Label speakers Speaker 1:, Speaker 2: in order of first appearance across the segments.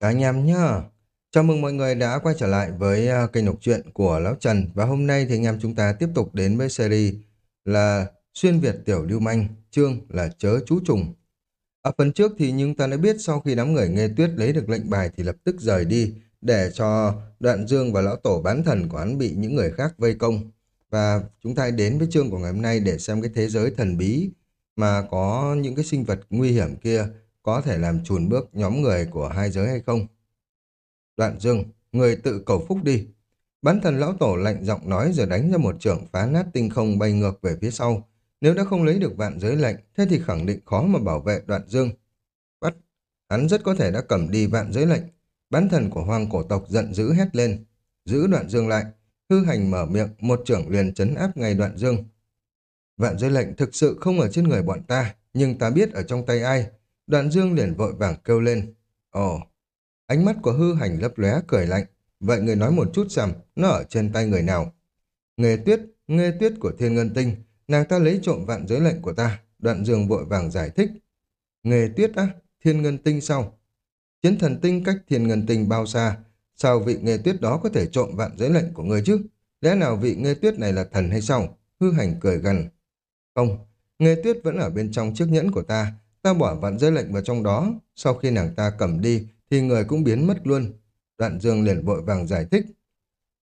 Speaker 1: các anh em nhá. Chào mừng mọi người đã quay trở lại với à, kênh đọc truyện của Lão Trần và hôm nay thì anh em chúng ta tiếp tục đến với series là Xuyên Việt Tiểu Lưu Manh, chương là Chớ Chú Trùng. Ở phần trước thì chúng ta đã biết sau khi đám người nghe tuyết lấy được lệnh bài thì lập tức rời đi để cho Đoạn Dương và Lão Tổ bán thần của hắn bị những người khác vây công. Và chúng ta đến với chương của ngày hôm nay để xem cái thế giới thần bí mà có những cái sinh vật nguy hiểm kia có thể làm chùn bước nhóm người của hai giới hay không. Đoạn dương, người tự cầu phúc đi. Bán thần lão tổ lạnh giọng nói rồi đánh ra một trưởng phá nát tinh không bay ngược về phía sau. Nếu đã không lấy được vạn giới lệnh, thế thì khẳng định khó mà bảo vệ đoạn dương. Bắt, hắn rất có thể đã cầm đi vạn giới lệnh. Bán thần của hoàng cổ tộc giận dữ hét lên. Giữ đoạn dương lại, hư hành mở miệng, một trưởng liền chấn áp ngay đoạn dương. Vạn giới lệnh thực sự không ở trên người bọn ta, nhưng ta biết ở trong tay ai, Đoạn dương liền vội vàng kêu lên. Ồ, ánh mắt của hư hành lấp lóe cười lạnh. Vậy người nói một chút xem, nó ở trên tay người nào? Nghề tuyết, nghề tuyết của thiên ngân tinh, nàng ta lấy trộm vạn giới lệnh của ta. Đoạn dương vội vàng giải thích. Nghề tuyết á, thiên ngân tinh sao? Chiến thần tinh cách thiên ngân tinh bao xa? Sao vị nghề tuyết đó có thể trộm vạn giới lệnh của người chứ? Lẽ nào vị nghề tuyết này là thần hay sao? Hư hành cười gần. Không, nghề tuyết vẫn ở bên trong chiếc nhẫn của ta, Ta bỏ vạn giới lệnh vào trong đó, sau khi nàng ta cầm đi thì người cũng biến mất luôn. Đoạn dương liền vội vàng giải thích.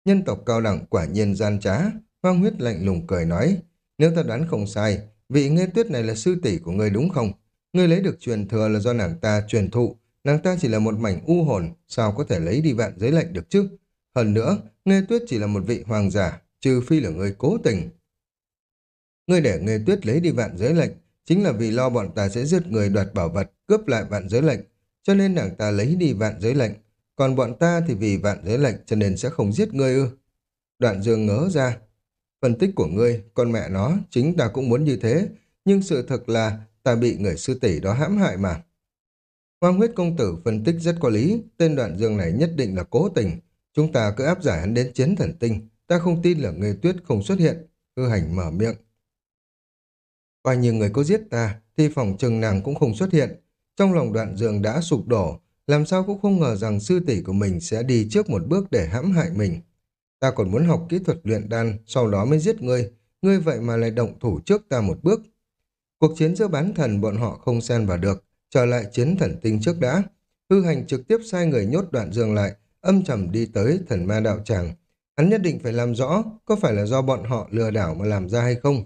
Speaker 1: Nhân tộc cao đẳng quả nhiên gian trá, hoang huyết lạnh lùng cười nói. Nếu ta đoán không sai, vị nghe tuyết này là sư tỷ của ngươi đúng không? Ngươi lấy được truyền thừa là do nàng ta truyền thụ, nàng ta chỉ là một mảnh u hồn, sao có thể lấy đi vạn giới lệnh được chứ? Hơn nữa, Nghê Tuyết chỉ là một vị hoàng giả, trừ phi là người cố tình. Ngươi để Nghê Tuyết lấy đi vạn giới lệnh, Chính là vì lo bọn ta sẽ giết người đoạt bảo vật, cướp lại vạn giới lệnh, cho nên nàng ta lấy đi vạn giới lệnh. Còn bọn ta thì vì vạn giới lệnh cho nên sẽ không giết ngươi ư. Đoạn dương ngớ ra. Phân tích của ngươi, con mẹ nó, chính ta cũng muốn như thế, nhưng sự thật là ta bị người sư tỷ đó hãm hại mà. Hoàng huyết công tử phân tích rất có lý, tên đoạn dương này nhất định là cố tình. Chúng ta cứ áp giải hắn đến chiến thần tinh, ta không tin là người tuyết không xuất hiện. Hư hành mở miệng. Coi như người có giết ta, thì phòng trừng nàng cũng không xuất hiện. Trong lòng đoạn dường đã sụp đổ, làm sao cũng không ngờ rằng sư tỷ của mình sẽ đi trước một bước để hãm hại mình. Ta còn muốn học kỹ thuật luyện đan, sau đó mới giết ngươi. Ngươi vậy mà lại động thủ trước ta một bước. Cuộc chiến giữa bán thần bọn họ không xen vào được, trở lại chiến thần tinh trước đã. Hư hành trực tiếp sai người nhốt đoạn dương lại, âm trầm đi tới thần ma đạo tràng. Hắn nhất định phải làm rõ có phải là do bọn họ lừa đảo mà làm ra hay không.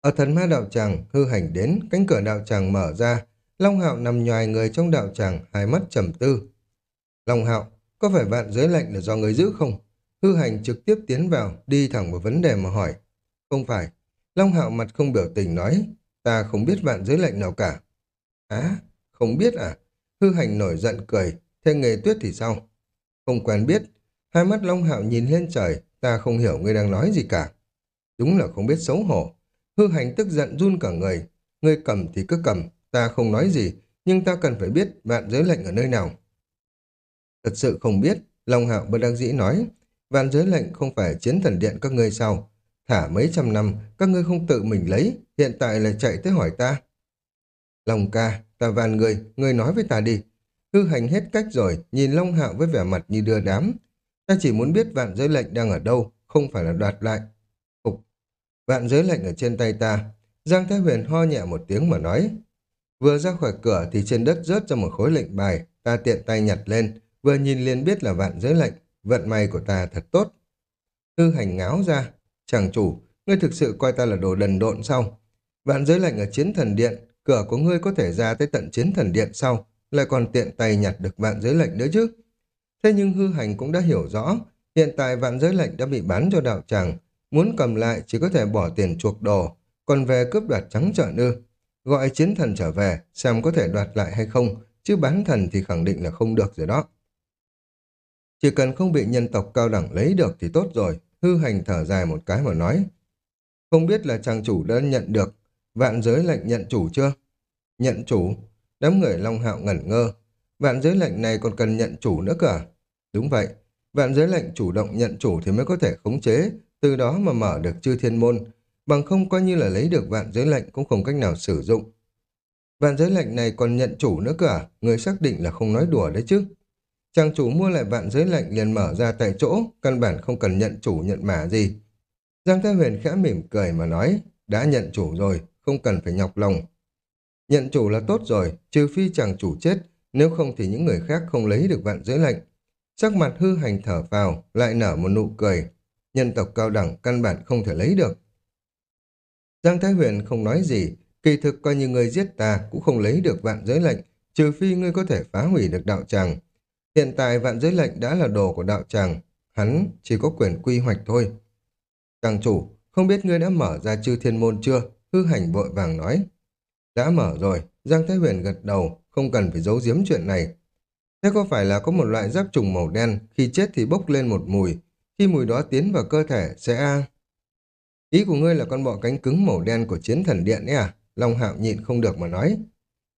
Speaker 1: Ở thần ma đạo tràng, hư hành đến, cánh cửa đạo tràng mở ra, Long Hạo nằm nhòi người trong đạo tràng, hai mắt trầm tư. Long Hạo, có phải vạn giới lệnh là do người giữ không? Hư hành trực tiếp tiến vào, đi thẳng vào vấn đề mà hỏi. Không phải. Long Hạo mặt không biểu tình nói, ta không biết vạn giới lệnh nào cả. Á, không biết à? Hư hành nổi giận cười, thế nghề tuyết thì sao? Không quen biết. Hai mắt Long Hạo nhìn lên trời, ta không hiểu ngươi đang nói gì cả. Đúng là không biết xấu hổ. Hư hành tức giận run cả người. Ngươi cầm thì cứ cầm, ta không nói gì, nhưng ta cần phải biết vạn giới lệnh ở nơi nào. Thật sự không biết, Long Hạo bất đắc dĩ nói, vạn giới lệnh không phải chiến thần điện các ngươi sao? Thả mấy trăm năm, các ngươi không tự mình lấy, hiện tại lại chạy tới hỏi ta. Long ca, ta van người, người nói với ta đi. Hư hành hết cách rồi, nhìn Long Hạo với vẻ mặt như đưa đám. Ta chỉ muốn biết vạn giới lệnh đang ở đâu, không phải là đoạt lại. Vạn giới lệnh ở trên tay ta. Giang Thái Huyền ho nhẹ một tiếng mà nói. Vừa ra khỏi cửa thì trên đất rớt ra một khối lệnh bài. Ta tiện tay nhặt lên. Vừa nhìn liền biết là vạn giới lệnh. Vận may của ta thật tốt. Hư hành ngáo ra. Chàng chủ, ngươi thực sự coi ta là đồ đần độn sao? Vạn giới lệnh ở chiến thần điện. Cửa của ngươi có thể ra tới tận chiến thần điện sau. Lại còn tiện tay nhặt được vạn giới lệnh nữa chứ. Thế nhưng hư hành cũng đã hiểu rõ. Hiện tại vạn giới lệnh đã bị bán cho đạo tràng Muốn cầm lại chỉ có thể bỏ tiền chuộc đồ, còn về cướp đoạt trắng trợn ư. Gọi chiến thần trở về, xem có thể đoạt lại hay không, chứ bán thần thì khẳng định là không được rồi đó. Chỉ cần không bị nhân tộc cao đẳng lấy được thì tốt rồi, hư hành thở dài một cái mà nói. Không biết là chàng chủ đã nhận được vạn giới lệnh nhận chủ chưa? Nhận chủ? Đám người Long Hạo ngẩn ngơ. Vạn giới lệnh này còn cần nhận chủ nữa cả. À? Đúng vậy, vạn giới lệnh chủ động nhận chủ thì mới có thể khống chế, từ đó mà mở được chư thiên môn, bằng không coi như là lấy được vạn giới lệnh cũng không cách nào sử dụng. Vạn giới lệnh này còn nhận chủ nữa cả, à? người xác định là không nói đùa đấy chứ. Chàng chủ mua lại vạn giới lệnh liền mở ra tại chỗ, căn bản không cần nhận chủ nhận mả gì. Giang Thái Huyền khẽ mỉm cười mà nói, đã nhận chủ rồi, không cần phải nhọc lòng. Nhận chủ là tốt rồi, trừ phi chàng chủ chết, nếu không thì những người khác không lấy được vạn giới lệnh. Sắc mặt hư hành thở vào, lại nở một nụ cười. Nhân tộc cao đẳng căn bản không thể lấy được. Giang Thái Huyền không nói gì, kỳ thực coi như người giết ta cũng không lấy được vạn giới lệnh, trừ phi ngươi có thể phá hủy được đạo tràng. Hiện tại vạn giới lệnh đã là đồ của đạo tràng, hắn chỉ có quyền quy hoạch thôi. Tràng chủ, không biết ngươi đã mở ra chư thiên môn chưa? Hư hành vội vàng nói. Đã mở rồi, Giang Thái Huyền gật đầu, không cần phải giấu giếm chuyện này. Thế có phải là có một loại giáp trùng màu đen, khi chết thì bốc lên một mùi, khi mùi đó tiến vào cơ thể sẽ... Ý của ngươi là con bọ cánh cứng màu đen của chiến thần điện ấy à? Long hạo nhịn không được mà nói.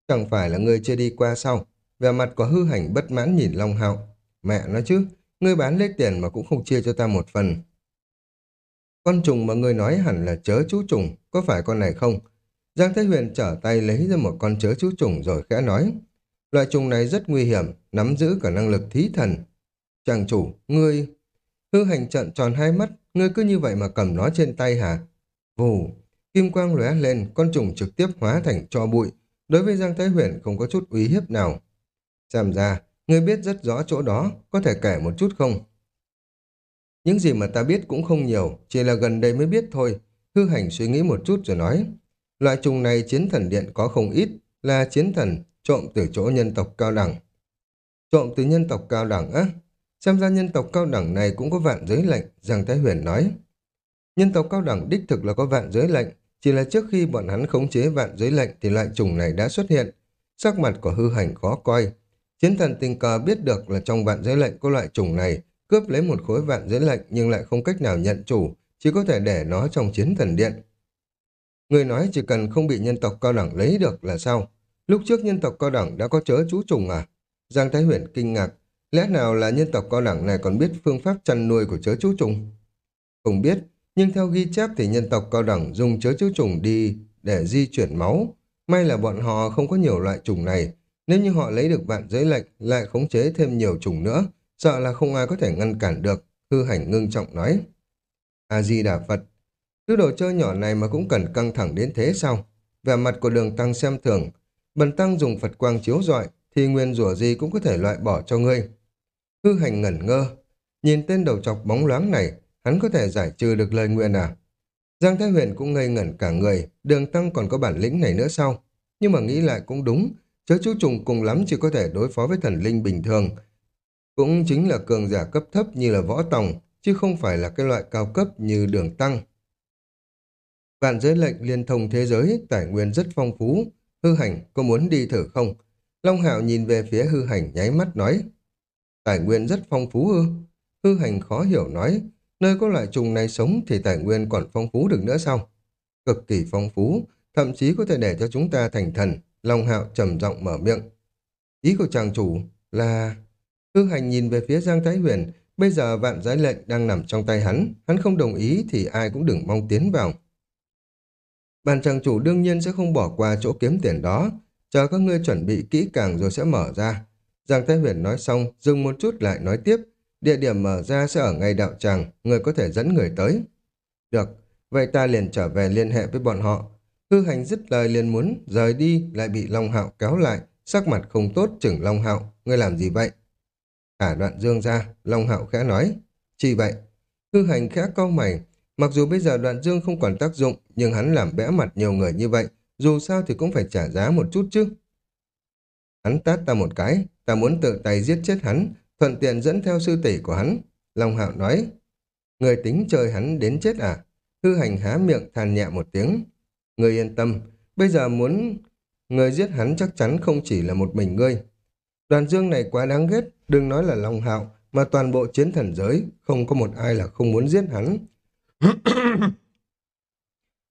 Speaker 1: Chẳng phải là ngươi chưa đi qua sau. Về mặt có hư hành bất mãn nhìn Long hạo. Mẹ nói chứ, ngươi bán lấy tiền mà cũng không chia cho ta một phần. Con trùng mà ngươi nói hẳn là chớ chú trùng, có phải con này không? Giang Thế Huyền trở tay lấy ra một con chớ chú trùng rồi khẽ nói. Loại trùng này rất nguy hiểm, nắm giữ cả năng lực thí thần. Chàng chủ, ngươi... Hư hành trợn tròn hai mắt, ngươi cứ như vậy mà cầm nó trên tay hả? Vù, kim quang lóe lên, con trùng trực tiếp hóa thành cho bụi. Đối với Giang Thái Huyền không có chút uy hiếp nào. Xem ra, ngươi biết rất rõ chỗ đó, có thể kể một chút không? Những gì mà ta biết cũng không nhiều, chỉ là gần đây mới biết thôi. Hư hành suy nghĩ một chút rồi nói. Loại trùng này chiến thần điện có không ít, là chiến thần trộm từ chỗ nhân tộc cao đẳng. Trộm từ nhân tộc cao đẳng á? Xem ra nhân tộc cao đẳng này cũng có vạn giới lệnh, Giang Thái Huyền nói. Nhân tộc cao đẳng đích thực là có vạn giới lệnh, chỉ là trước khi bọn hắn khống chế vạn giới lệnh thì loại trùng này đã xuất hiện. Sắc mặt của hư hành khó coi. Chiến thần tình cờ biết được là trong vạn giới lệnh có loại trùng này, cướp lấy một khối vạn giới lệnh nhưng lại không cách nào nhận chủ, chỉ có thể để nó trong chiến thần điện. Người nói chỉ cần không bị nhân tộc cao đẳng lấy được là sao? Lúc trước nhân tộc cao đẳng đã có chớ chú trùng à? Giang Thái Huyền kinh ngạc, lẽ nào là nhân tộc cao đẳng này còn biết phương pháp chăn nuôi của chớ chú trùng? Không biết, nhưng theo ghi chép thì nhân tộc cao đẳng dùng chớ chú trùng đi để di chuyển máu. May là bọn họ không có nhiều loại trùng này, nếu như họ lấy được vạn giới lệnh lại khống chế thêm nhiều trùng nữa, sợ là không ai có thể ngăn cản được, hư hành ngưng trọng nói. A-di-đà Phật, thứ đồ chơi nhỏ này mà cũng cần căng thẳng đến thế sao? Về mặt của đường tăng xem thường, bần tăng dùng Phật quang chiếu rọi thì nguyên rủa gì cũng có thể loại bỏ cho ngươi. Hư hành ngẩn ngơ, nhìn tên đầu chọc bóng loáng này, hắn có thể giải trừ được lời nguyện à? Giang Thái Huyền cũng ngây ngẩn cả người, đường tăng còn có bản lĩnh này nữa sao? Nhưng mà nghĩ lại cũng đúng, chớ chú trùng cùng lắm chỉ có thể đối phó với thần linh bình thường, cũng chính là cường giả cấp thấp như là võ tòng, chứ không phải là cái loại cao cấp như đường tăng. Vạn giới lệnh liên thông thế giới, tài nguyên rất phong phú. Hư hành, có muốn đi thử không? Long Hạo nhìn về phía hư hành nháy mắt nói. Tài nguyên rất phong phú ư? Hư hành khó hiểu nói. Nơi có loại trùng này sống thì tài nguyên còn phong phú được nữa sao? Cực kỳ phong phú, thậm chí có thể để cho chúng ta thành thần. Long Hạo trầm giọng mở miệng. Ý của chàng chủ là... Hư hành nhìn về phía Giang Thái Huyền, bây giờ vạn giới lệnh đang nằm trong tay hắn, hắn không đồng ý thì ai cũng đừng mong tiến vào. Bàn chàng chủ đương nhiên sẽ không bỏ qua chỗ kiếm tiền đó, chờ các ngươi chuẩn bị kỹ càng rồi sẽ mở ra. Giang Thái Huyền nói xong, dừng một chút lại nói tiếp, địa điểm mở ra sẽ ở ngay đạo tràng, người có thể dẫn người tới. Được, vậy ta liền trở về liên hệ với bọn họ. Hư hành dứt lời liền muốn rời đi lại bị Long Hạo kéo lại, sắc mặt không tốt chừng Long Hạo, ngươi làm gì vậy? Thả đoạn dương ra, Long Hạo khẽ nói. Chỉ vậy, hư hành khẽ cau mày. Mặc dù bây giờ đoạn dương không còn tác dụng, nhưng hắn làm bẽ mặt nhiều người như vậy, dù sao thì cũng phải trả giá một chút chứ. Hắn tát ta một cái, ta muốn tự tay giết chết hắn, thuận tiện dẫn theo sư tỷ của hắn. Long Hạo nói, người tính chơi hắn đến chết à? Hư hành há miệng than nhẹ một tiếng. Người yên tâm, bây giờ muốn người giết hắn chắc chắn không chỉ là một mình ngươi, Đoàn dương này quá đáng ghét, đừng nói là Long Hạo, mà toàn bộ chiến thần giới, không có một ai là không muốn giết hắn.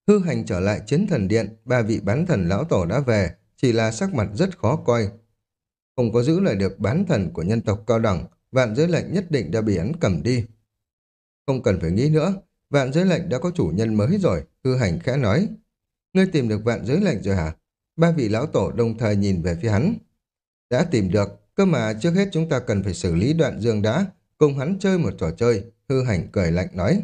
Speaker 1: Hư hành trở lại chiến thần điện, ba vị bán thần lão tổ đã về, chỉ là sắc mặt rất khó coi. Không có giữ lại được bán thần của nhân tộc cao đẳng, vạn giới lệnh nhất định đã bị hắn cầm đi. Không cần phải nghĩ nữa, vạn giới lệnh đã có chủ nhân mới rồi, hư hành khẽ nói. Ngươi tìm được vạn giới lệnh rồi hả? ba vị lão tổ đồng thời nhìn về phía hắn. Đã tìm được, cơ mà trước hết chúng ta cần phải xử lý đoạn dương đã, cùng hắn chơi một trò chơi, hư hành cười lạnh nói.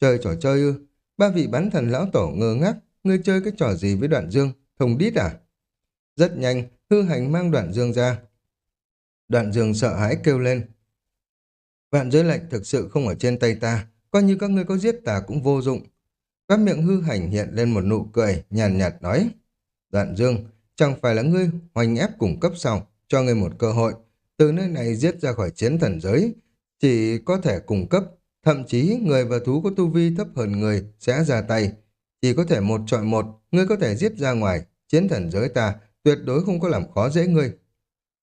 Speaker 1: Chơi trò chơi ư? Ba vị bán thần lão tổ ngơ ngác, ngươi chơi cái trò gì với đoạn dương, thùng đít à? Rất nhanh, hư hành mang đoạn dương ra. Đoạn dương sợ hãi kêu lên. Vạn giới lệnh thực sự không ở trên tay ta, coi như các ngươi có giết ta cũng vô dụng. Các miệng hư hành hiện lên một nụ cười, nhàn nhạt, nhạt nói. Đoạn dương, chẳng phải là ngươi hoành ép cung cấp sau, cho ngươi một cơ hội. Từ nơi này giết ra khỏi chiến thần giới, chỉ có thể cung cấp. Thậm chí người và thú có tu vi thấp hơn người sẽ ra tay. Chỉ có thể một chọi một, ngươi có thể giết ra ngoài. Chiến thần giới ta tuyệt đối không có làm khó dễ ngươi.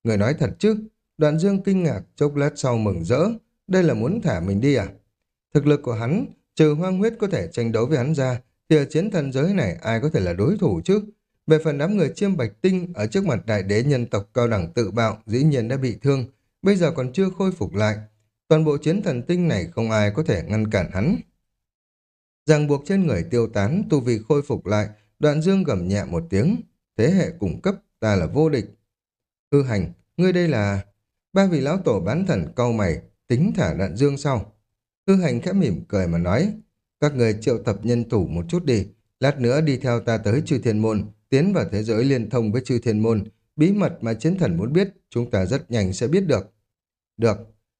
Speaker 1: Người nói thật chứ? Đoạn dương kinh ngạc, chốc lát sau mừng rỡ. Đây là muốn thả mình đi à? Thực lực của hắn, trừ hoang huyết có thể tranh đấu với hắn ra, thì ở chiến thần giới này ai có thể là đối thủ chứ? Về phần đám người chiêm bạch tinh ở trước mặt đại đế nhân tộc cao đẳng tự bạo dĩ nhiên đã bị thương, bây giờ còn chưa khôi phục lại. Toàn bộ chiến thần tinh này không ai có thể ngăn cản hắn. Ràng buộc trên người tiêu tán, tu vi khôi phục lại, đoạn dương gầm nhẹ một tiếng. Thế hệ cung cấp, ta là vô địch. Hư hành, ngươi đây là... Ba vị lão tổ bán thần cau mày, tính thả đạn dương sau. Hư hành khẽ mỉm cười mà nói, các người triệu tập nhân thủ một chút đi, lát nữa đi theo ta tới chư thiên môn, tiến vào thế giới liên thông với chư thiên môn, bí mật mà chiến thần muốn biết, chúng ta rất nhanh sẽ biết được. Được,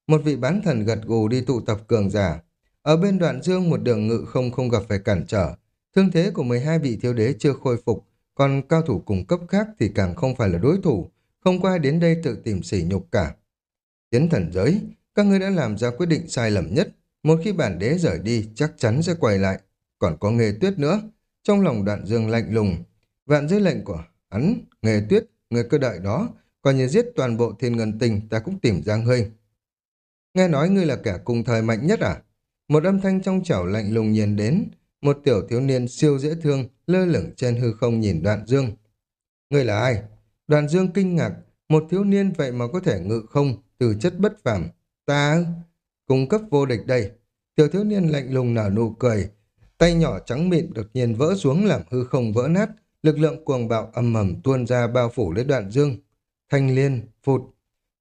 Speaker 1: một vị bán thần gật gù đi tụ tập cường giả. Ở bên đoạn dương một đường ngự không không gặp phải cản trở. Thương thế của 12 vị thiếu đế chưa khôi phục, còn cao thủ cùng cấp khác thì càng không phải là đối thủ, không ai đến đây tự tìm sỉ nhục cả. tiến thần giới, các ngươi đã làm ra quyết định sai lầm nhất. Một khi bản đế rời đi, chắc chắn sẽ quay lại. Còn có nghề tuyết nữa. Trong lòng đoạn dương lạnh lùng, vạn dưới lệnh của hắn, nghề tuyết, người cơ đợi đó, còn như giết toàn bộ thiên ngân tình ta cũng tìm ra ngươi. Nghe nói ngươi là kẻ cùng thời mạnh nhất à? Một âm thanh trong trẻo lạnh lùng nhìn đến, một tiểu thiếu niên siêu dễ thương lơ lửng trên hư không nhìn đoạn dương. người là ai? đoàn dương kinh ngạc, một thiếu niên vậy mà có thể ngự không, từ chất bất phàm. Ta cung cấp vô địch đây. Tiểu thiếu niên lạnh lùng nở nụ cười, tay nhỏ trắng mịn đột nhiên vỡ xuống làm hư không vỡ nát, lực lượng cuồng bạo ầm ầm tuôn ra bao phủ lấy đoạn dương. Thanh liên, phụt.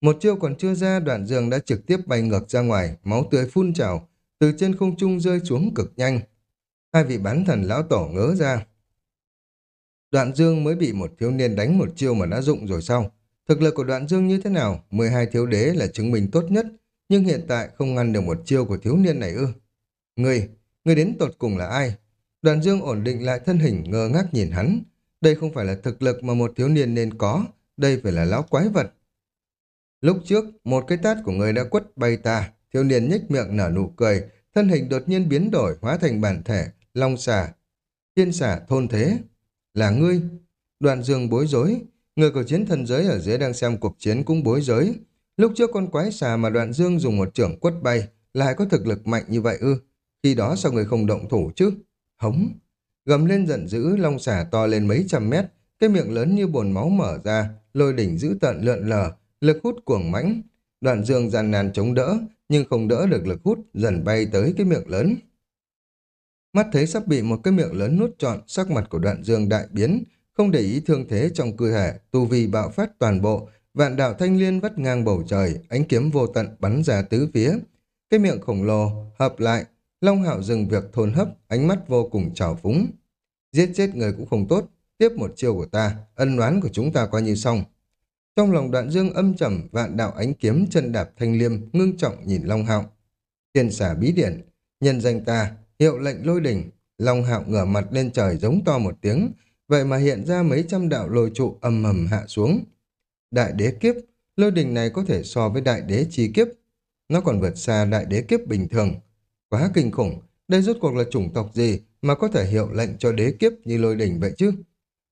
Speaker 1: Một chiêu còn chưa ra, đoạn dương đã trực tiếp bay ngược ra ngoài, máu tươi phun trào, từ trên không trung rơi xuống cực nhanh. Hai vị bán thần lão tổ ngớ ra. Đoạn dương mới bị một thiếu niên đánh một chiêu mà đã dụng rồi sao? Thực lực của đoạn dương như thế nào? 12 thiếu đế là chứng minh tốt nhất, nhưng hiện tại không ngăn được một chiêu của thiếu niên này ư. Người, người đến tột cùng là ai? Đoạn dương ổn định lại thân hình ngơ ngác nhìn hắn. Đây không phải là thực lực mà một thiếu niên nên có, đây phải là lão quái vật. Lúc trước, một cái tát của người đã quất bay ta, thiếu niên nhếch miệng nở nụ cười, thân hình đột nhiên biến đổi hóa thành bản thể, long xà, thiên xà thôn thế. Là ngươi. Đoạn dương bối rối, người của chiến thần giới ở dưới đang xem cuộc chiến cũng bối rối. Lúc trước con quái xà mà đoạn dương dùng một trưởng quất bay, lại có thực lực mạnh như vậy ư. Khi đó sao người không động thủ chứ? Hống! Gầm lên giận dữ, long xà to lên mấy trăm mét, cái miệng lớn như bồn máu mở ra, lôi đỉnh giữ tận lượn lờ, lực hút cuồng mãnh. Đoạn dương gian nan chống đỡ, nhưng không đỡ được lực hút, dần bay tới cái miệng lớn. Mắt thấy sắp bị một cái miệng lớn nuốt trọn, sắc mặt của đoạn dương đại biến, không để ý thương thế trong cơ thể, tu vi bạo phát toàn bộ, vạn đạo thanh liên vắt ngang bầu trời, ánh kiếm vô tận bắn ra tứ phía. Cái miệng khổng lồ hợp lại, Long Hạo dừng việc thôn hấp, ánh mắt vô cùng trào phúng. Giết chết người cũng không tốt, tiếp một chiêu của ta, ân oán của chúng ta coi như xong. Trong lòng đoạn dương âm trầm, vạn đạo ánh kiếm chân đạp thanh liêm, ngưng trọng nhìn Long Hạo. Thiên xả bí điển, nhân danh ta, hiệu lệnh lôi đỉnh, Long Hạo ngửa mặt lên trời giống to một tiếng, vậy mà hiện ra mấy trăm đạo lôi trụ âm ầm hạ xuống. Đại đế kiếp, lôi đỉnh này có thể so với đại đế chi kiếp. Nó còn vượt xa đại đế kiếp bình thường. Quá kinh khủng, đây rốt cuộc là chủng tộc gì mà có thể hiệu lệnh cho đế kiếp như lôi đỉnh vậy chứ?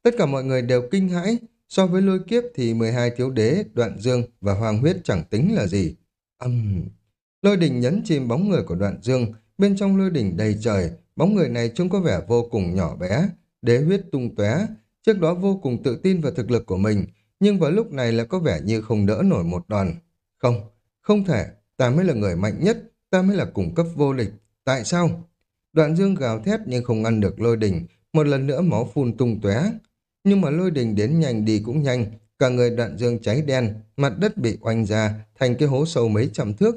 Speaker 1: Tất cả mọi người đều kinh hãi, so với lôi kiếp thì 12 thiếu đế, đoạn dương và hoàng huyết chẳng tính là gì. Âm... Uhm. Lôi đỉnh nhấn chìm bóng người của đoạn dương, bên trong lôi đỉnh đầy trời, bóng người này trông có vẻ vô cùng nhỏ bé, đế huyết tung tóe trước đó vô cùng tự tin vào thực lực của mình, nhưng vào lúc này là có vẻ như không đỡ nổi một đòn. Không, không thể, ta mới là người mạnh nhất, ta mới là cung cấp vô địch. Tại sao? Đoạn dương gào thét nhưng không ngăn được lôi đỉnh, một lần nữa máu phun tung tóe. Nhưng mà lôi đỉnh đến nhanh đi cũng nhanh, cả người đoạn dương cháy đen, mặt đất bị oanh ra, thành cái hố sâu mấy trăm thước.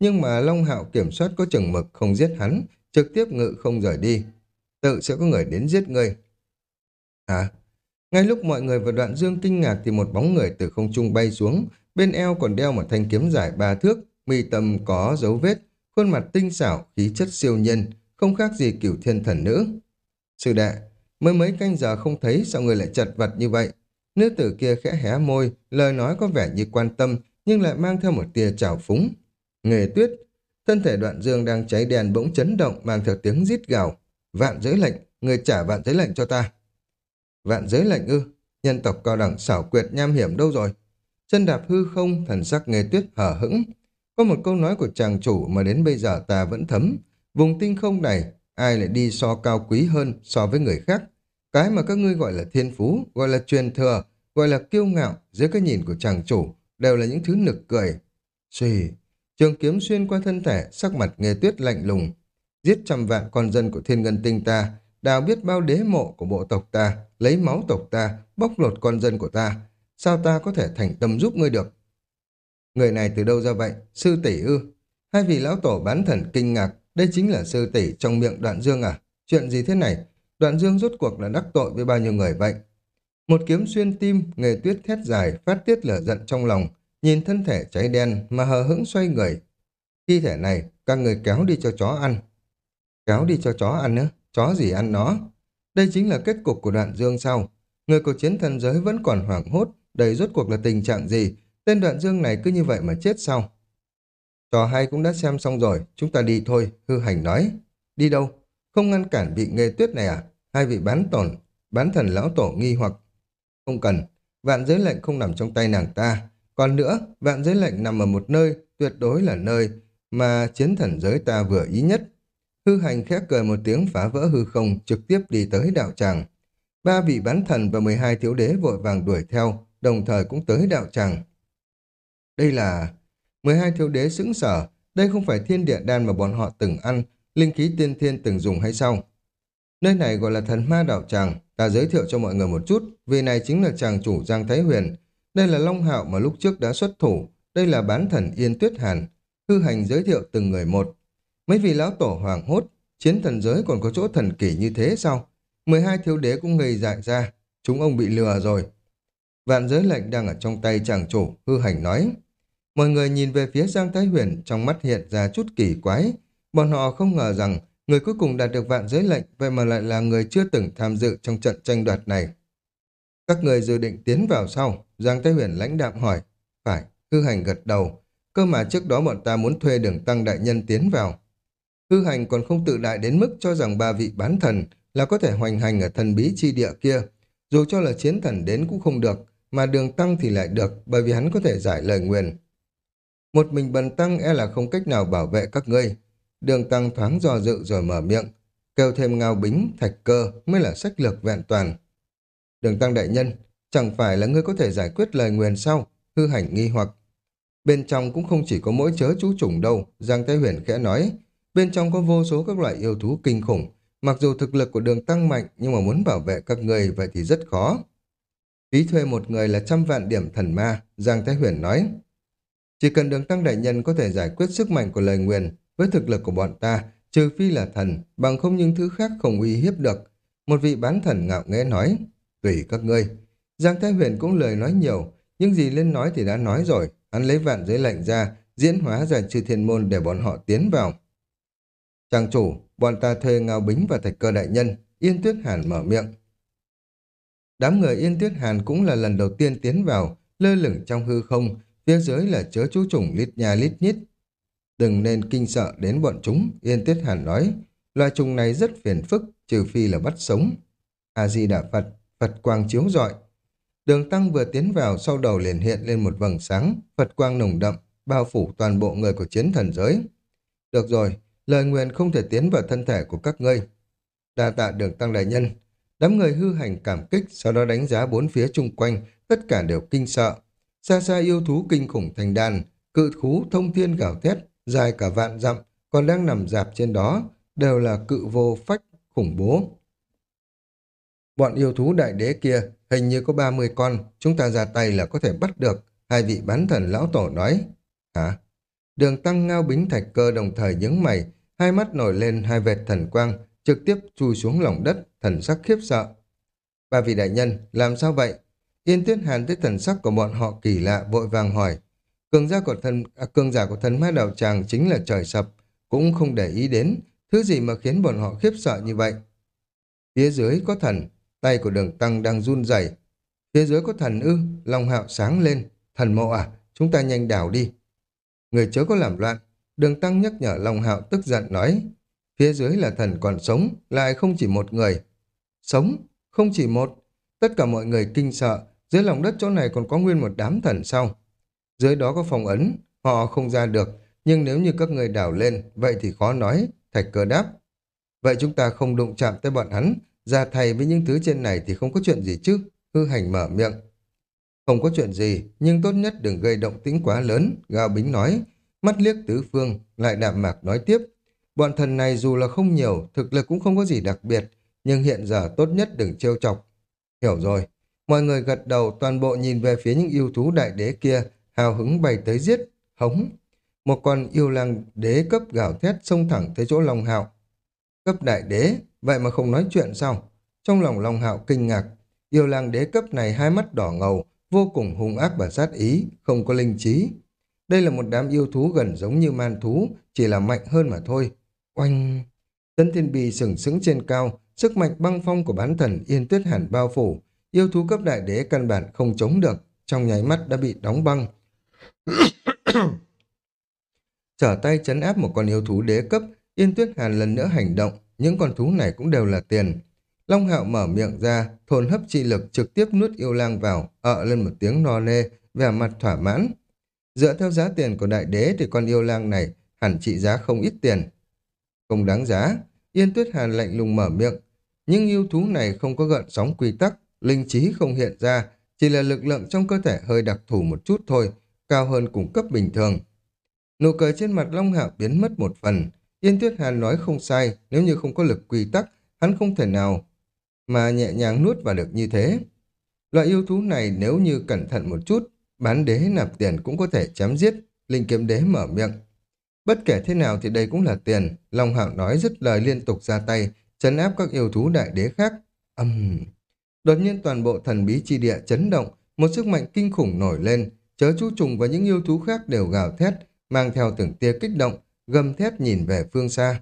Speaker 1: Nhưng mà Long Hạo kiểm soát có chừng mực không giết hắn, trực tiếp ngự không rời đi. Tự sẽ có người đến giết ngươi. Hả? Ngay lúc mọi người và đoạn dương kinh ngạc thì một bóng người từ không trung bay xuống, bên eo còn đeo một thanh kiếm dài ba thước, mi tâm có dấu vết, khuôn mặt tinh xảo, khí chất siêu nhân, không khác gì cửu thiên thần nữ. Sư đệ, mới mấy canh giờ không thấy sao người lại chật vật như vậy? Nữ tử kia khẽ hé môi, lời nói có vẻ như quan tâm, nhưng lại mang theo một tia trào phúng. Nghề tuyết, thân thể đoạn dương đang cháy đèn bỗng chấn động mang theo tiếng rít gào. Vạn giới lệnh, người trả vạn giới lệnh cho ta. Vạn giới lệnh ư, nhân tộc cao đẳng xảo quyệt nham hiểm đâu rồi? Chân đạp hư không, thần sắc nghề tuyết hở hững. Có một câu nói của chàng chủ mà đến bây giờ ta vẫn thấm. Vùng tinh không này, ai lại đi so cao quý hơn so với người khác? Cái mà các ngươi gọi là thiên phú, gọi là truyền thừa, gọi là kiêu ngạo dưới cái nhìn của chàng chủ, đều là những thứ nực cười. Xùi, trường kiếm xuyên qua thân thể, sắc mặt nghề tuyết lạnh lùng. Giết trăm vạn con dân của thiên ngân tinh ta, đào biết bao đế mộ của bộ tộc ta, lấy máu tộc ta, bóc lột con dân của ta. Sao ta có thể thành tâm giúp ngươi được? Người này từ đâu ra vậy? Sư tỷ ư? Hai vị lão tổ bán thần kinh ngạc, đây chính là sư tỷ trong miệng đoạn dương à? Chuyện gì thế này? Đoạn dương rốt cuộc là đắc tội với bao nhiêu người vậy? Một kiếm xuyên tim, nghề tuyết thét dài, phát tiết lửa giận trong lòng, nhìn thân thể cháy đen mà hờ hững xoay người. Thi thể này, các người kéo đi cho chó ăn. Kéo đi cho chó ăn nữa, chó gì ăn nó? Đây chính là kết cục của đoạn dương sau. Người của chiến thần giới vẫn còn hoảng hốt, đây rốt cuộc là tình trạng gì? Tên đoạn dương này cứ như vậy mà chết sau. Trò hay cũng đã xem xong rồi, chúng ta đi thôi, hư hành nói. Đi đâu? Không ngăn cản vị nghề tuyết này à? Hai vị bán tổn, bán thần lão tổ nghi hoặc. Không cần, vạn giới lệnh không nằm trong tay nàng ta. Còn nữa, vạn giới lệnh nằm ở một nơi, tuyệt đối là nơi mà chiến thần giới ta vừa ý nhất. Hư hành khẽ cười một tiếng phá vỡ hư không, trực tiếp đi tới đạo tràng. Ba vị bán thần và 12 thiếu đế vội vàng đuổi theo, đồng thời cũng tới đạo tràng. Đây là... 12 thiếu đế sững sở, đây không phải thiên địa đan mà bọn họ từng ăn, linh khí tiên thiên từng dùng hay sao? Nơi này gọi là thần ma đạo tràng, ta giới thiệu cho mọi người một chút, vì này chính là chàng chủ Giang Thái Huyền. Đây là Long Hạo mà lúc trước đã xuất thủ, đây là bán thần Yên Tuyết Hàn. Hư hành giới thiệu từng người một. Mấy vị lão tổ hoàng hốt, chiến thần giới còn có chỗ thần kỳ như thế sao? 12 thiếu đế cũng ngây dại ra, chúng ông bị lừa rồi. Vạn giới lệnh đang ở trong tay chàng chủ, hư hành nói. Mọi người nhìn về phía Giang Thái Huyền, trong mắt hiện ra chút kỳ quái. Bọn họ không ngờ rằng người cuối cùng đạt được vạn giới lệnh, vậy mà lại là người chưa từng tham dự trong trận tranh đoạt này. Các người dự định tiến vào sau, Giang Thái Huyền lãnh đạm hỏi. Phải, hư hành gật đầu. Cơ mà trước đó bọn ta muốn thuê đường tăng đại nhân tiến vào. Hư hành còn không tự đại đến mức cho rằng ba vị bán thần là có thể hoành hành ở thần bí chi địa kia. Dù cho là chiến thần đến cũng không được, mà đường tăng thì lại được bởi vì hắn có thể giải lời nguyền. Một mình bần tăng e là không cách nào bảo vệ các ngươi. Đường tăng thoáng do dự rồi mở miệng, kêu thêm ngao bính, thạch cơ mới là sách lược vẹn toàn. Đường tăng đại nhân, chẳng phải là ngươi có thể giải quyết lời nguyền sau, hư hành nghi hoặc. Bên trong cũng không chỉ có mỗi chớ chú trùng đâu, Giang Thái Huyền khẽ nói, bên trong có vô số các loại yêu thú kinh khủng, mặc dù thực lực của đường tăng mạnh nhưng mà muốn bảo vệ các người vậy thì rất khó. Phí thuê một người là trăm vạn điểm thần ma, Giang Thái Huyền nói. Chỉ cần đường tăng đại nhân có thể giải quyết sức mạnh của lời nguyền với thực lực của bọn ta, trừ phi là thần, bằng không những thứ khác không uy hiếp được. Một vị bán thần ngạo nghễ nói, tùy các ngươi. Giang Thái Huyền cũng lời nói nhiều, nhưng gì lên nói thì đã nói rồi, hắn lấy vạn giới lệnh ra, diễn hóa ra chư thiên môn để bọn họ tiến vào. Trang chủ, bọn ta thuê Ngao Bính và Thạch Cơ Đại Nhân, Yên Tuyết Hàn mở miệng. Đám người Yên Tuyết Hàn cũng là lần đầu tiên tiến vào, lơ lửng trong hư không, phía dưới là chớ chú trùng lít nhà lít nhít. Đừng nên kinh sợ đến bọn chúng, Yên Tuyết Hàn nói. Loài trùng này rất phiền phức, trừ phi là bắt sống. A-di-đà Phật, Phật quang chiếu rọi. Đường Tăng vừa tiến vào, sau đầu liền hiện lên một vầng sáng, Phật quang nồng đậm, bao phủ toàn bộ người của chiến thần giới. Được rồi, lời nguyện không thể tiến vào thân thể của các ngươi. Đa tạ đường Tăng Đại Nhân, Đám người hư hành cảm kích, sau đó đánh giá bốn phía chung quanh, tất cả đều kinh sợ. Xa xa yêu thú kinh khủng thành đàn, cự thú thông thiên gào thét, dài cả vạn dặm, còn đang nằm dạp trên đó, đều là cự vô phách khủng bố. Bọn yêu thú đại đế kia, hình như có 30 con, chúng ta ra tay là có thể bắt được, hai vị bán thần lão tổ nói. Hả? Đường tăng ngao bính thạch cơ đồng thời nhướng mày, hai mắt nổi lên hai vệt thần quang, trực tiếp chui xuống lòng đất, thần sắc khiếp sợ. Ba vị đại nhân, làm sao vậy? Yên Tuyết Hàn thấy thần sắc của bọn họ kỳ lạ, vội vàng hỏi. Cường giả của thần, à, cường giả của thần ma đạo tràng chính là trời sập, cũng không để ý đến, thứ gì mà khiến bọn họ khiếp sợ như vậy. Phía dưới có thần, tay của đường tăng đang run rẩy. Phía dưới có thần ư, lòng hạo sáng lên. Thần mộ à, chúng ta nhanh đảo đi. Người chớ có làm loạn, đường tăng nhắc nhở lòng hạo tức giận nói. Phía dưới là thần còn sống, lại không chỉ một người. Sống, không chỉ một. Tất cả mọi người kinh sợ, dưới lòng đất chỗ này còn có nguyên một đám thần sau. Dưới đó có phòng ấn, họ không ra được, nhưng nếu như các người đảo lên, vậy thì khó nói, thạch cơ đáp. Vậy chúng ta không đụng chạm tới bọn hắn, ra thầy với những thứ trên này thì không có chuyện gì chứ, hư hành mở miệng. Không có chuyện gì, nhưng tốt nhất đừng gây động tĩnh quá lớn, Gao Bính nói. Mắt liếc tứ phương, lại đạm mạc nói tiếp. Bọn thần này dù là không nhiều, thực lực cũng không có gì đặc biệt, nhưng hiện giờ tốt nhất đừng trêu chọc. Hiểu rồi, mọi người gật đầu toàn bộ nhìn về phía những yêu thú đại đế kia, hào hứng bay tới giết, hống. Một con yêu lang đế cấp gào thét xông thẳng tới chỗ Long Hạo. Cấp đại đế, vậy mà không nói chuyện sao? Trong lòng Long Hạo kinh ngạc, yêu lang đế cấp này hai mắt đỏ ngầu, vô cùng hung ác và sát ý, không có linh trí. Đây là một đám yêu thú gần giống như man thú, chỉ là mạnh hơn mà thôi. Oanh! Tân thiên bì sừng sững trên cao, sức mạnh băng phong của bán thần yên tuyết hẳn bao phủ. Yêu thú cấp đại đế căn bản không chống được, trong nháy mắt đã bị đóng băng. Trở tay chấn áp một con yêu thú đế cấp, yên tuyết hàn lần nữa hành động, những con thú này cũng đều là tiền. Long hạo mở miệng ra, thôn hấp chi lực trực tiếp nuốt yêu lang vào, ợ lên một tiếng no nê, vẻ mặt thỏa mãn. Dựa theo giá tiền của đại đế thì con yêu lang này hẳn trị giá không ít tiền. Không đáng giá, Yên Tuyết Hàn lạnh lùng mở miệng. Nhưng yêu thú này không có gợn sóng quy tắc, linh trí không hiện ra, chỉ là lực lượng trong cơ thể hơi đặc thù một chút thôi, cao hơn cùng cấp bình thường. Nụ cười trên mặt Long Hạo biến mất một phần. Yên Tuyết Hàn nói không sai, nếu như không có lực quy tắc, hắn không thể nào mà nhẹ nhàng nuốt vào được như thế. Loại yêu thú này nếu như cẩn thận một chút, bán đế nạp tiền cũng có thể chém giết, linh kiếm đế mở miệng. Bất kể thế nào thì đây cũng là tiền, Long Hạo nói dứt lời liên tục ra tay, chấn áp các yêu thú đại đế khác. Âm... Uhm. Đột nhiên toàn bộ thần bí chi địa chấn động, một sức mạnh kinh khủng nổi lên, chớ chú trùng và những yêu thú khác đều gào thét, mang theo từng tia kích động, gầm thét nhìn về phương xa.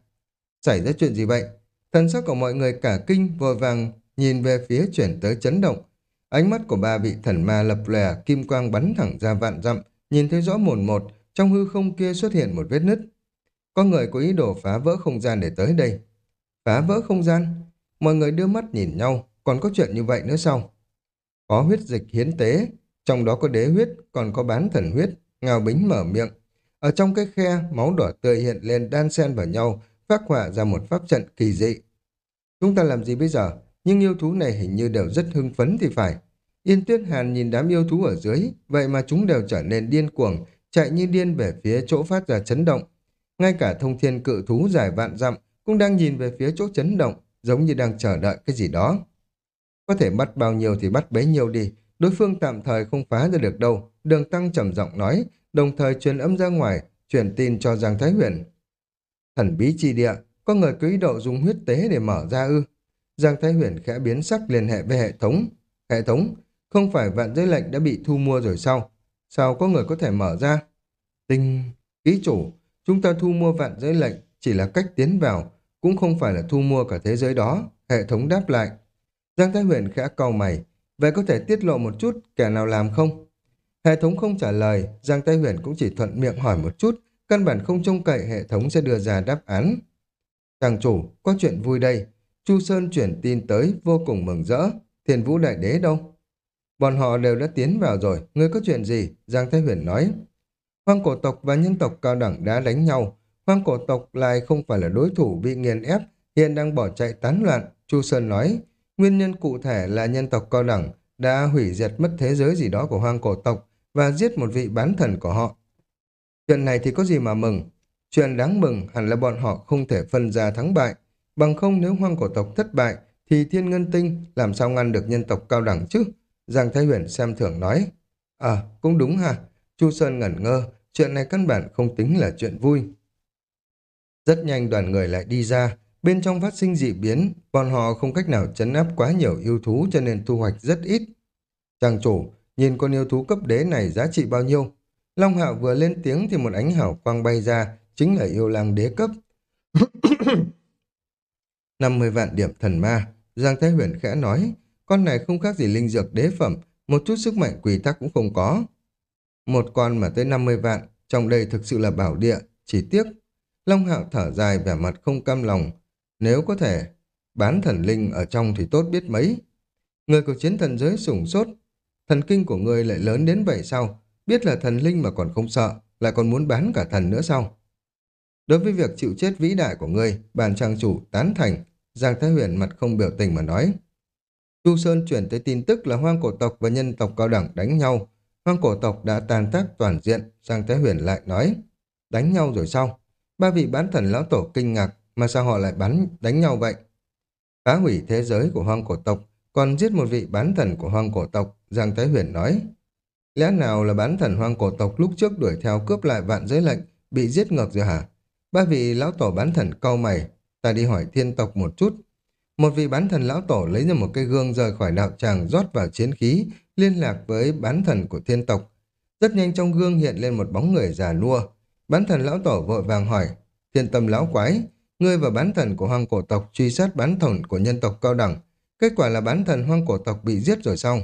Speaker 1: Xảy ra chuyện gì vậy? Thần sắc của mọi người cả kinh vội vàng nhìn về phía chuyển tới chấn động. Ánh mắt của ba vị thần ma lập lòe, kim quang bắn thẳng ra vạn dặm, nhìn thấy rõ mồn một, trong hư không kia xuất hiện một vết nứt. Có người có ý đồ phá vỡ không gian để tới đây. Phá vỡ không gian? Mọi người đưa mắt nhìn nhau, còn có chuyện như vậy nữa sao? Có huyết dịch hiến tế, trong đó có đế huyết, còn có bán thần huyết, ngào bính mở miệng. Ở trong cái khe, máu đỏ tươi hiện lên đan xen vào nhau, phát họa ra một pháp trận kỳ dị. Chúng ta làm gì bây giờ? Nhưng yêu thú này hình như đều rất hưng phấn thì phải. Yên Tuyết Hàn nhìn đám yêu thú ở dưới, vậy mà chúng đều trở nên điên cuồng, chạy như điên về phía chỗ phát ra chấn động. Ngay cả thông thiên cự thú dài vạn dặm cũng đang nhìn về phía chỗ chấn động, giống như đang chờ đợi cái gì đó. Có thể bắt bao nhiêu thì bắt bấy nhiêu đi, đối phương tạm thời không phá ra được đâu, đường tăng trầm giọng nói, đồng thời truyền âm ra ngoài, truyền tin cho Giang Thái Huyền. Thần bí chi địa, có người cứ ý độ dùng huyết tế để mở ra ư. Giang Thái Huyền khẽ biến sắc liên hệ với hệ thống. Hệ thống, không phải vạn giới lệnh đã bị thu mua rồi sao? Sao có người có thể mở ra? Tinh, ký chủ, chúng ta thu mua vạn giới lệnh chỉ là cách tiến vào, cũng không phải là thu mua cả thế giới đó. Hệ thống đáp lại. Giang Thái Huyền khẽ cau mày. Vậy có thể tiết lộ một chút kẻ nào làm không? Hệ thống không trả lời, Giang tây Huyền cũng chỉ thuận miệng hỏi một chút, căn bản không trông cậy hệ thống sẽ đưa ra đáp án. Chàng chủ, có chuyện vui đây. Chu Sơn chuyển tin tới, vô cùng mừng rỡ. Thiền Vũ Đại Đế đâu? Bọn họ đều đã tiến vào rồi, ngươi có chuyện gì? Giang Thái Huyền nói. Hoang cổ tộc và nhân tộc cao đẳng đã đánh nhau. Hoang cổ tộc lại không phải là đối thủ bị nghiền ép, hiện đang bỏ chạy tán loạn. Chu Sơn nói, nguyên nhân cụ thể là nhân tộc cao đẳng đã hủy diệt mất thế giới gì đó của hoang cổ tộc và giết một vị bán thần của họ. Chuyện này thì có gì mà mừng? Chuyện đáng mừng hẳn là bọn họ không thể phân ra thắng bại. Bằng không nếu hoang cổ tộc thất bại thì thiên ngân tinh làm sao ngăn được nhân tộc cao đẳng chứ? Giang Thái Huyền xem thưởng nói. Ờ, cũng đúng hả? Chu Sơn ngẩn ngơ, chuyện này căn bản không tính là chuyện vui. Rất nhanh đoàn người lại đi ra, bên trong phát sinh dị biến, bọn họ không cách nào chấn áp quá nhiều yêu thú cho nên thu hoạch rất ít. trang chủ, nhìn con yêu thú cấp đế này giá trị bao nhiêu? Long Hạo vừa lên tiếng thì một ánh hào quang bay ra, chính là yêu lang đế cấp. 50 vạn điểm thần ma, Giang Thái Huyền khẽ nói, con này không khác gì linh dược đế phẩm, một chút sức mạnh quỷ tắc cũng không có. Một con mà tới 50 vạn, trong đây thực sự là bảo địa, chỉ tiếc. Long Hạo thở dài vẻ mặt không cam lòng, nếu có thể bán thần linh ở trong thì tốt biết mấy. Người của chiến thần giới sủng sốt, thần kinh của người lại lớn đến vậy sao? Biết là thần linh mà còn không sợ, lại còn muốn bán cả thần nữa sao? Đối với việc chịu chết vĩ đại của ngươi, bàn trang chủ tán thành, Giang Thái Huyền mặt không biểu tình mà nói. Chu Sơn chuyển tới tin tức là hoang cổ tộc và nhân tộc cao đẳng đánh nhau. Hoang cổ tộc đã tàn tác toàn diện, Giang Thái Huyền lại nói. Đánh nhau rồi sao? Ba vị bán thần lão tổ kinh ngạc, mà sao họ lại bắn đánh nhau vậy? Phá hủy thế giới của hoang cổ tộc, còn giết một vị bán thần của hoang cổ tộc, Giang Thái Huyền nói. Lẽ nào là bán thần hoang cổ tộc lúc trước đuổi theo cướp lại vạn giới lệnh, bị giết ngược rồi hả? Ba vị lão tổ bán thần cau mày, ta đi hỏi thiên tộc một chút. Một vị bán thần lão tổ lấy ra một cây gương rời khỏi đạo tràng rót vào chiến khí, liên lạc với bán thần của thiên tộc. Rất nhanh trong gương hiện lên một bóng người già nua. Bán thần lão tổ vội vàng hỏi, thiên tâm lão quái, ngươi và bán thần của hoang cổ tộc truy sát bán thần của nhân tộc cao đẳng. Kết quả là bán thần hoang cổ tộc bị giết rồi xong.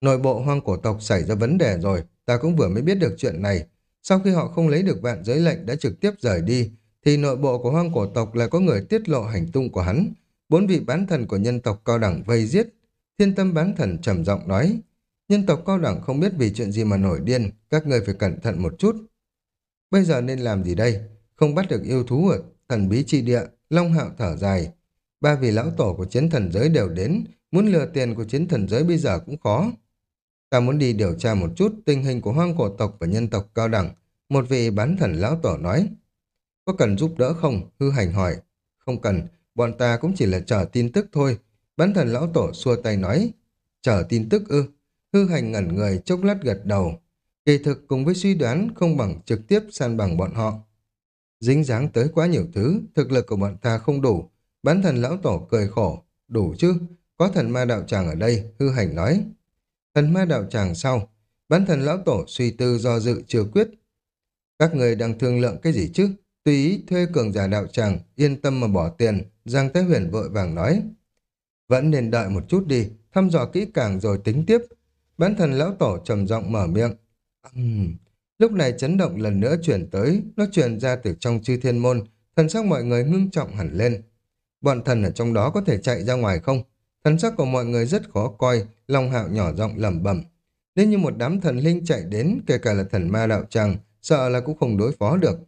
Speaker 1: Nội bộ hoang cổ tộc xảy ra vấn đề rồi, ta cũng vừa mới biết được chuyện này. Sau khi họ không lấy được vạn giới lệnh đã trực tiếp rời đi, thì nội bộ của hoang cổ tộc lại có người tiết lộ hành tung của hắn. Bốn vị bán thần của nhân tộc cao đẳng vây giết. Thiên tâm bán thần trầm giọng nói, nhân tộc cao đẳng không biết vì chuyện gì mà nổi điên, các người phải cẩn thận một chút. Bây giờ nên làm gì đây? Không bắt được yêu thú ở thần bí chi địa, Long Hạo thở dài. Ba vị lão tổ của chiến thần giới đều đến, muốn lừa tiền của chiến thần giới bây giờ cũng khó. Ta muốn đi điều tra một chút tình hình của hoang cổ tộc và nhân tộc cao đẳng. Một vị bán thần lão tổ nói. Có cần giúp đỡ không? Hư hành hỏi. Không cần, bọn ta cũng chỉ là chờ tin tức thôi. Bán thần lão tổ xua tay nói. Chờ tin tức ư? Hư hành ngẩn người chốc lát gật đầu. Kỳ thực cùng với suy đoán không bằng trực tiếp san bằng bọn họ. Dính dáng tới quá nhiều thứ, thực lực của bọn ta không đủ. Bán thần lão tổ cười khổ. Đủ chứ? Có thần ma đạo tràng ở đây, hư hành nói. Thần ma đạo tràng sau, bán thần lão tổ suy tư do dự chưa quyết. Các người đang thương lượng cái gì chứ? Tùy ý thuê cường giả đạo tràng, yên tâm mà bỏ tiền, Giang thái Huyền vội vàng nói. Vẫn nên đợi một chút đi, thăm dò kỹ càng rồi tính tiếp. Bán thần lão tổ trầm giọng mở miệng. Uhm. Lúc này chấn động lần nữa chuyển tới, nó truyền ra từ trong chư thiên môn, thần sắc mọi người ngưng trọng hẳn lên. Bọn thần ở trong đó có thể chạy ra ngoài không? Thần sắc của mọi người rất khó coi, Long Hạo nhỏ giọng lẩm bẩm. Nếu như một đám thần linh chạy đến, kể cả là thần ma đạo tràng, sợ là cũng không đối phó được.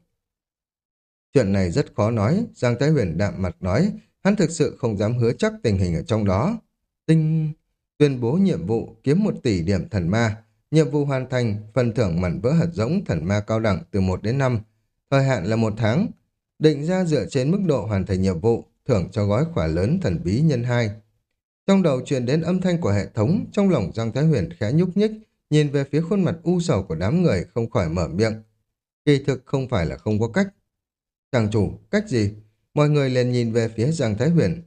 Speaker 1: Chuyện này rất khó nói, Giang Thái Huyền đạm mặt nói, hắn thực sự không dám hứa chắc tình hình ở trong đó. Tinh tuyên bố nhiệm vụ kiếm một tỷ điểm thần ma, nhiệm vụ hoàn thành, phần thưởng mảnh vỡ hạt giống thần ma cao đẳng từ 1 đến 5, thời hạn là một tháng, định ra dựa trên mức độ hoàn thành nhiệm vụ, thưởng cho gói khỏa lớn thần bí nhân hai Trong đầu truyền đến âm thanh của hệ thống, trong lòng Giang Thái Huyền khẽ nhúc nhích, nhìn về phía khuôn mặt u sầu của đám người không khỏi mở miệng. Kỳ thực không phải là không có cách. Chàng chủ, cách gì? Mọi người liền nhìn về phía Giang Thái Huyền.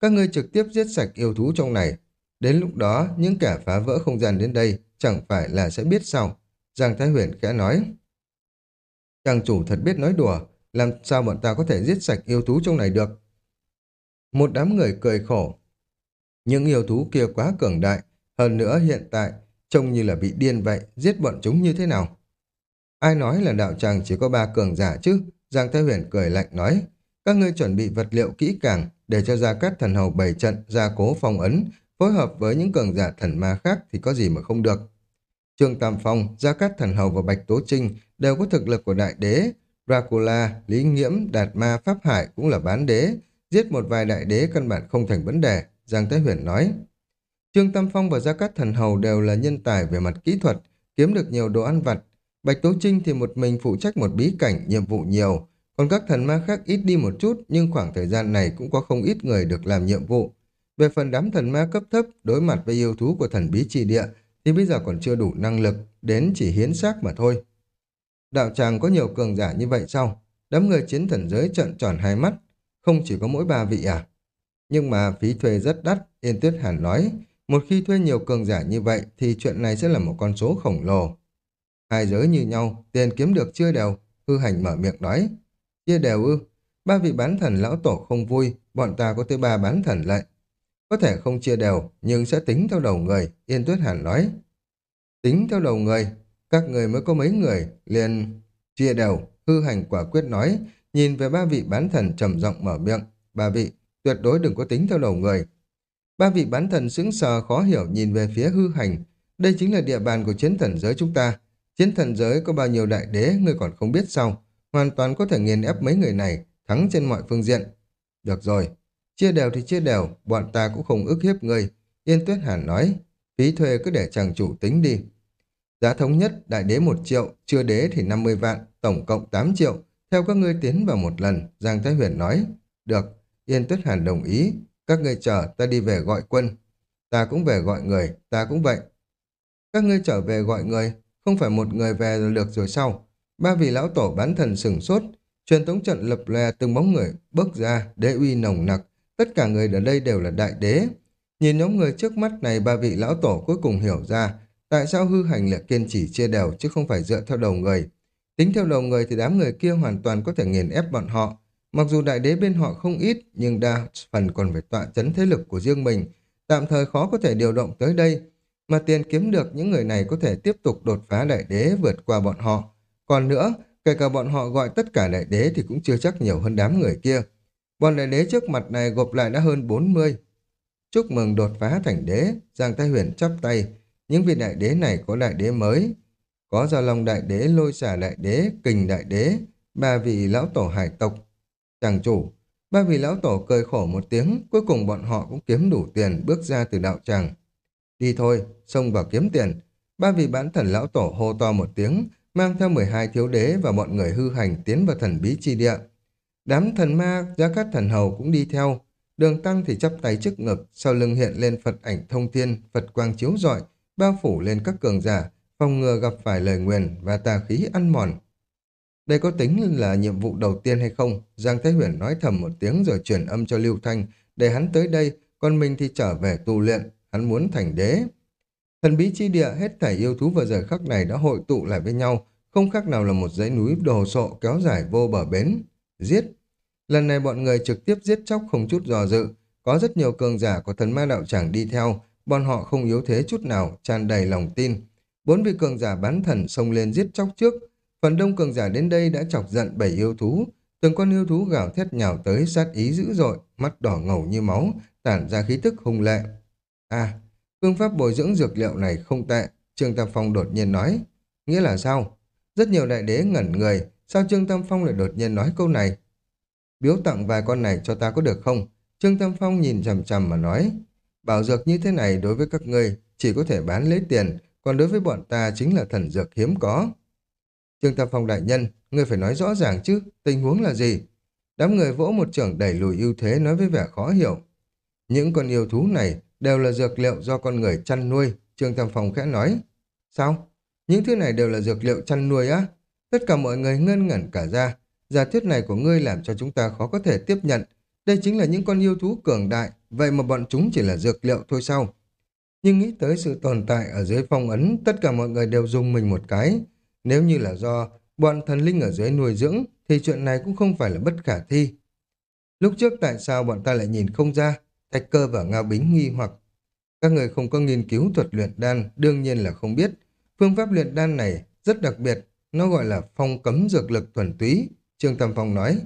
Speaker 1: Các ngươi trực tiếp giết sạch yêu thú trong này. Đến lúc đó, những kẻ phá vỡ không gian đến đây chẳng phải là sẽ biết sao. Giang Thái Huyền khẽ nói. Chàng chủ thật biết nói đùa, làm sao bọn ta có thể giết sạch yêu thú trong này được? Một đám người cười khổ, những yêu thú kia quá cường đại, hơn nữa hiện tại trông như là bị điên vậy, giết bọn chúng như thế nào? Ai nói là đạo tràng chỉ có ba cường giả chứ? Giang Thái Huyền cười lạnh nói, các ngươi chuẩn bị vật liệu kỹ càng để cho Gia Cát Thần Hầu bày trận, gia cố phong ấn, phối hợp với những cường giả thần ma khác thì có gì mà không được. Trương Tam Phong, Gia Cát Thần Hầu và Bạch Tố Trinh đều có thực lực của đại đế, Dracula, Lý Nghiễm, Đạt Ma, Pháp Hải cũng là bán đế, giết một vài đại đế căn bản không thành vấn đề. Giang Thái Huyền nói. Trương Tam Phong và Gia Cát Thần Hầu đều là nhân tài về mặt kỹ thuật, kiếm được nhiều đồ ăn vặt. Bạch Tố Trinh thì một mình phụ trách một bí cảnh, nhiệm vụ nhiều, còn các thần ma khác ít đi một chút, nhưng khoảng thời gian này cũng có không ít người được làm nhiệm vụ. Về phần đám thần ma cấp thấp đối mặt với yêu thú của thần bí trì địa thì bây giờ còn chưa đủ năng lực, đến chỉ hiến xác mà thôi. Đạo tràng có nhiều cường giả như vậy sao? Đám người chiến thần giới trợn tròn hai mắt, không chỉ có mỗi ba vị à? Nhưng mà phí thuê rất đắt, Yên Tuyết Hàn nói, một khi thuê nhiều cường giả như vậy thì chuyện này sẽ là một con số khổng lồ. Hai giới như nhau, tiền kiếm được chưa đều, hư hành mở miệng nói. Chia đều ư, ba vị bán thần lão tổ không vui, bọn ta có tới ba bán thần lệnh. Có thể không chia đều, nhưng sẽ tính theo đầu người, Yên Tuyết Hàn nói. Tính theo đầu người, các người mới có mấy người, liền chia đều, hư hành quả quyết nói, nhìn về ba vị bán thần trầm giọng mở miệng. Ba vị, tuyệt đối đừng có tính theo đầu người. Ba vị bán thần sững sờ khó hiểu nhìn về phía hư hành. Đây chính là địa bàn của chiến thần giới chúng ta. Chiến thần giới có bao nhiêu đại đế, ngươi còn không biết sao. Hoàn toàn có thể nghiền ép mấy người này, thắng trên mọi phương diện. Được rồi, chia đều thì chia đều, bọn ta cũng không ức hiếp người. Yên Tuyết Hàn nói, phí thuê cứ để chàng chủ tính đi. Giá thống nhất, đại đế một triệu, chưa đế thì 50 vạn, tổng cộng 8 triệu. Theo các ngươi tiến vào một lần, Giang Thái Huyền nói. Được, Yên Tuyết Hàn đồng ý. Các ngươi chờ, ta đi về gọi quân. Ta cũng về gọi người, ta cũng vậy. Các ngươi trở về gọi người, không phải một người về là được rồi sau. Ba vị lão tổ bán thần sừng sốt, truyền thống trận lập lè từng bóng người bước ra, đế uy nồng nặc. Tất cả người ở đây đều là đại đế. Nhìn nhóm người trước mắt này, ba vị lão tổ cuối cùng hiểu ra tại sao hư hành lại kiên trì chia đều chứ không phải dựa theo đầu người. Tính theo đầu người thì đám người kia hoàn toàn có thể nghiền ép bọn họ. Mặc dù đại đế bên họ không ít, nhưng đa phần còn phải tọa chấn thế lực của riêng mình. Tạm thời khó có thể điều động tới đây. Mà tiền kiếm được những người này có thể tiếp tục đột phá đại đế vượt qua bọn họ. Còn nữa, kể cả bọn họ gọi tất cả đại đế thì cũng chưa chắc nhiều hơn đám người kia. Bọn đại đế trước mặt này gộp lại đã hơn 40. Chúc mừng đột phá thành đế, Giang Thái Huyền chắp tay. Những vị đại đế này có đại đế mới. Có Giao Long đại đế, Lôi xả đại đế, Kình đại đế, ba vị lão tổ hải tộc. Chàng chủ, ba vị lão tổ cười khổ một tiếng, cuối cùng bọn họ cũng kiếm đủ tiền bước ra từ đạo tràng. Đi thôi, xông vào kiếm tiền. Ba vị bán thần lão tổ hô to một tiếng, mang theo 12 thiếu đế và bọn người hư hành tiến vào thần bí chi địa. Đám thần ma, gia cát thần hầu cũng đi theo. Đường tăng thì chắp tay trước ngực, sau lưng hiện lên Phật ảnh thông thiên, Phật quang chiếu rọi, bao phủ lên các cường giả, phòng ngừa gặp phải lời nguyền và tà khí ăn mòn. Đây có tính là nhiệm vụ đầu tiên hay không? Giang Thái Huyền nói thầm một tiếng rồi chuyển âm cho Lưu Thanh, để hắn tới đây, còn mình thì trở về tu luyện, hắn muốn thành đế. Thần bí chi địa hết thảy yêu thú vào giờ khắc này đã hội tụ lại với nhau, không khác nào là một dãy núi đồ sộ kéo dài vô bờ bến. Giết! Lần này bọn người trực tiếp giết chóc không chút dò dự, có rất nhiều cường giả của thần ma đạo tràng đi theo, bọn họ không yếu thế chút nào, tràn đầy lòng tin. Bốn vị cường giả bán thần xông lên giết chóc trước, phần đông cường giả đến đây đã chọc giận bảy yêu thú, từng con yêu thú gào thét nhào tới sát ý dữ dội, mắt đỏ ngầu như máu, tản ra khí tức hung lệ. À, phương pháp bồi dưỡng dược liệu này không tệ, Trương Tam Phong đột nhiên nói. Nghĩa là sao? Rất nhiều đại đế ngẩn người, sao Trương Tam Phong lại đột nhiên nói câu này? Biếu tặng vài con này cho ta có được không? Trương Tam Phong nhìn chằm chằm mà nói. Bảo dược như thế này đối với các ngươi chỉ có thể bán lấy tiền, còn đối với bọn ta chính là thần dược hiếm có. Trương Tam Phong đại nhân, ngươi phải nói rõ ràng chứ, tình huống là gì? Đám người vỗ một trưởng đẩy lùi ưu thế nói với vẻ khó hiểu. Những con yêu thú này đều là dược liệu do con người chăn nuôi, Trương Tam Phong khẽ nói. Sao? Những thứ này đều là dược liệu chăn nuôi á? Tất cả mọi người ngân ngẩn cả ra. Giả thuyết này của ngươi làm cho chúng ta khó có thể tiếp nhận. Đây chính là những con yêu thú cường đại, vậy mà bọn chúng chỉ là dược liệu thôi sao? Nhưng nghĩ tới sự tồn tại ở dưới phong ấn, tất cả mọi người đều dùng mình một cái. Nếu như là do bọn thần linh ở dưới nuôi dưỡng, thì chuyện này cũng không phải là bất khả thi. Lúc trước tại sao bọn ta lại nhìn không ra, thạch cơ và ngao bính nghi hoặc các người không có nghiên cứu thuật luyện đan, đương nhiên là không biết. Phương pháp luyện đan này rất đặc biệt, nó gọi là phong cấm dược lực thuần túy. Trương Tâm Phong nói,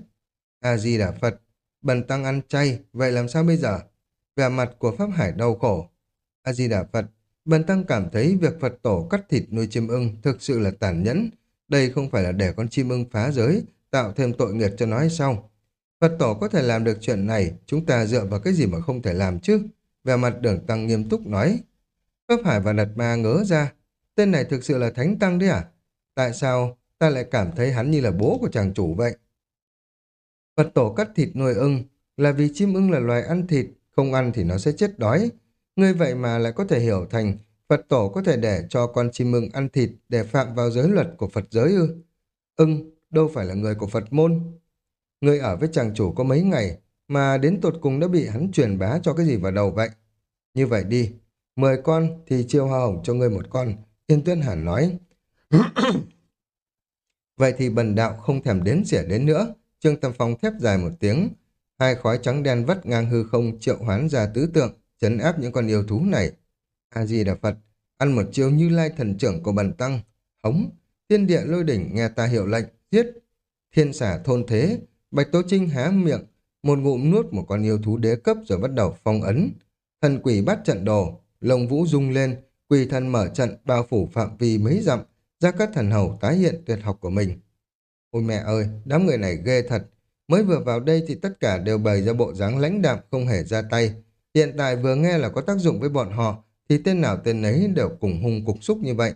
Speaker 1: A-di-đà Phật, bần tăng ăn chay, vậy làm sao bây giờ? Vẻ mặt của Pháp Hải đau khổ. A-di-đà Phật, bần tăng cảm thấy việc Phật tổ cắt thịt nuôi chim ưng thực sự là tàn nhẫn. Đây không phải là để con chim ưng phá giới, tạo thêm tội nghiệp cho nó hay sao? Phật tổ có thể làm được chuyện này, chúng ta dựa vào cái gì mà không thể làm chứ? Về mặt đường tăng nghiêm túc nói. Pháp Hải và Đạt Ma ngớ ra, tên này thực sự là thánh tăng đấy à? Tại sao ta lại cảm thấy hắn như là bố của chàng chủ vậy? Phật tổ cắt thịt nuôi ưng là vì chim ưng là loài ăn thịt, không ăn thì nó sẽ chết đói. Ngươi vậy mà lại có thể hiểu thành Phật tổ có thể để cho con chim mừng ăn thịt để phạm vào giới luật của Phật giới ư? Ưng, đâu phải là người của Phật môn. Ngươi ở với chàng chủ có mấy ngày mà đến tột cùng đã bị hắn truyền bá cho cái gì vào đầu vậy? Như vậy đi, mười con thì chiêu hoa hồng cho ngươi một con. Yên Tuyên Hàn nói. vậy thì bần đạo không thèm đến xỉa đến nữa. Trương Tâm Phong thép dài một tiếng. Hai khói trắng đen vắt ngang hư không triệu hoán ra tứ tượng, chấn áp những con yêu thú này. A-di-đà Phật, ăn một chiêu như lai thần trưởng của bần tăng. Hống, thiên địa lôi đỉnh nghe ta hiệu lệnh, giết. Thiên xả thôn thế, Bạch Tố Trinh há miệng, một ngụm nuốt một con yêu thú đế cấp rồi bắt đầu phong ấn. Thần quỷ bắt trận đồ, lồng vũ rung lên, quỷ thần mở trận bao phủ phạm vi mấy dặm, ra các thần hầu tái hiện tuyệt học của mình. Ôi mẹ ơi, đám người này ghê thật. Mới vừa vào đây thì tất cả đều bày ra bộ dáng lãnh đạm không hề ra tay. Hiện tại vừa nghe là có tác dụng với bọn họ, thì tên nào tên ấy đều cùng hung cục xúc như vậy.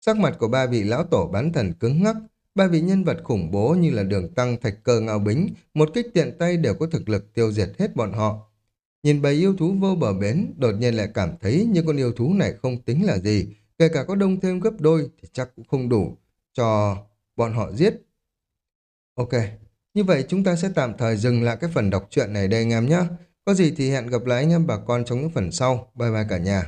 Speaker 1: Sắc mặt của ba vị lão tổ bán thần cứng ngắc, ba vị nhân vật khủng bố như là đường tăng, thạch cơ ngao bính, một kích tiện tay đều có thực lực tiêu diệt hết bọn họ. Nhìn bầy yêu thú vô bờ bến, đột nhiên lại cảm thấy như con yêu thú này không tính là gì, kể cả có đông thêm gấp đôi thì chắc cũng không đủ cho bọn họ giết. Ok, như vậy chúng ta sẽ tạm thời dừng lại cái phần đọc truyện này đây anh em nhé. Có gì thì hẹn gặp lại anh em bà con trong những phần sau. Bye bye cả nhà.